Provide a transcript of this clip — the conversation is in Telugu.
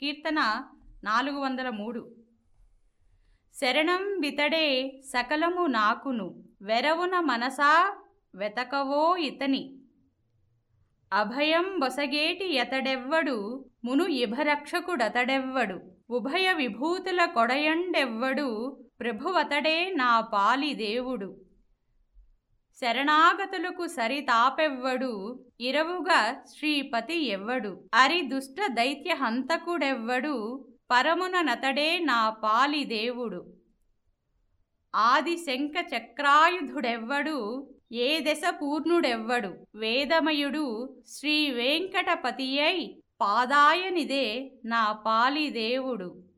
కీర్తన నాలుగు వందల మూడు. శరణం వితడే సకలము నాకును వెరవున మనసా వెతకవో ఇతని. అభయం బొసగేటి ఎతడెవ్వడు మును ఇభరక్షకుడతడెవ్వడు. ఉభయ విభూతుల కొడయండెవ్వడు ప్రభువతడే నా పాలి దేవుడు శరణాగతులకు సరితాపెవ్వడు ఇరవుగా శ్రీపతి ఎవ్వడు. అరి దుష్ట దైత్య హంతకుడెవ్వడు పరమున నతడే నా పాలి దేవుడు. ఆది శంఖ చక్రాయుధుడెవ్వడు ఏ దశ పూర్ణుడెవ్వడు. వేదమయుడు శ్రీ వెంకటపతియై పాదాయనిదే నా పాలి దేవుడు.